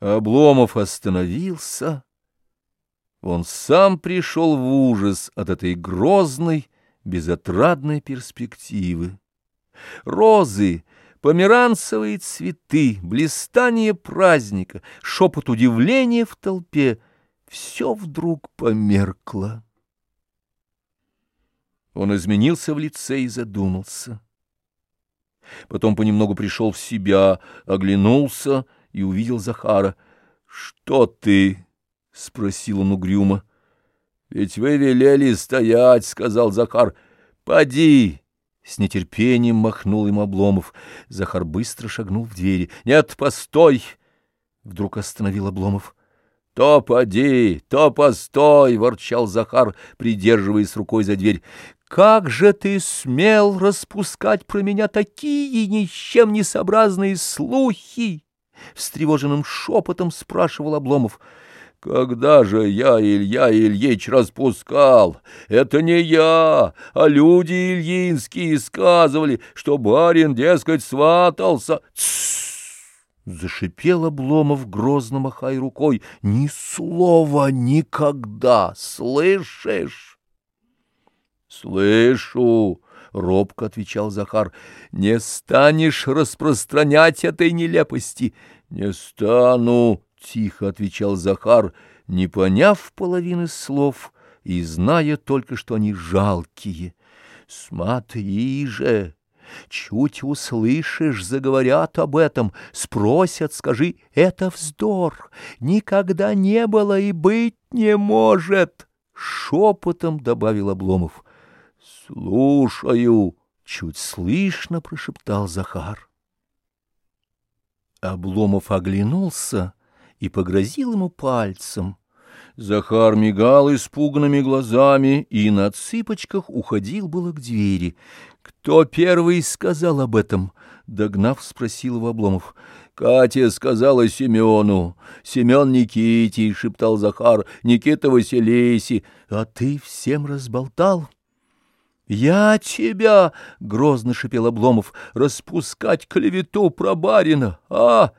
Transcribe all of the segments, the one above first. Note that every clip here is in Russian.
Обломов остановился. Он сам пришел в ужас от этой грозной, безотрадной перспективы. Розы, померанцевые цветы, блистание праздника, шепот удивления в толпе — все вдруг померкло. Он изменился в лице и задумался. Потом понемногу пришел в себя, оглянулся и увидел Захара. — Что ты? — спросил он угрюмо. — Ведь вы велели стоять, — сказал Захар. — Поди! С нетерпением махнул им Обломов. Захар быстро шагнул в двери. — Нет, постой! — вдруг остановил Обломов. — То поди, то постой! — ворчал Захар, придерживаясь рукой за дверь. Как же ты смел распускать про меня такие ни с чем не сообразные слухи? Встревоженным шепотом спрашивал Обломов. Когда же я Илья Ильич распускал? Это не я, а люди ильинские сказывали, что барин, дескать, сватался. Зашипел Обломов, грозно махая рукой. Ни слова никогда, слышишь? «Слышу!» — робко отвечал Захар. «Не станешь распространять этой нелепости?» «Не стану!» — тихо отвечал Захар, не поняв половины слов и зная только, что они жалкие. «Смотри же!» Чуть услышишь, заговорят об этом, спросят, скажи, это вздор, никогда не было и быть не может. Шепотом добавил Обломов. «Слушаю!» — чуть слышно прошептал Захар. Обломов оглянулся и погрозил ему пальцем. Захар мигал испуганными глазами и на цыпочках уходил было к двери. «Кто первый сказал об этом?» — догнав, спросил его Обломов. «Катя сказала Семену. Семен Никите», — шептал Захар, — «Никита Василиси. А ты всем разболтал?» «Я тебя, — грозно шипел Обломов, — распускать клевету про барина, а...»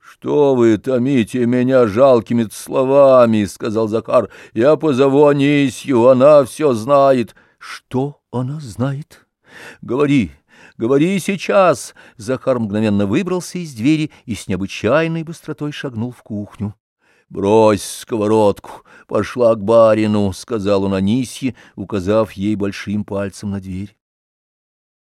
«Что вы томите меня жалкими словами?» — сказал Закар. «Я позову Анисью, она все знает». «Что она знает?» «Говори, говори сейчас!» Захар мгновенно выбрался из двери и с необычайной быстротой шагнул в кухню. «Брось сковородку, пошла к барину», — сказал он Анисье, указав ей большим пальцем на дверь.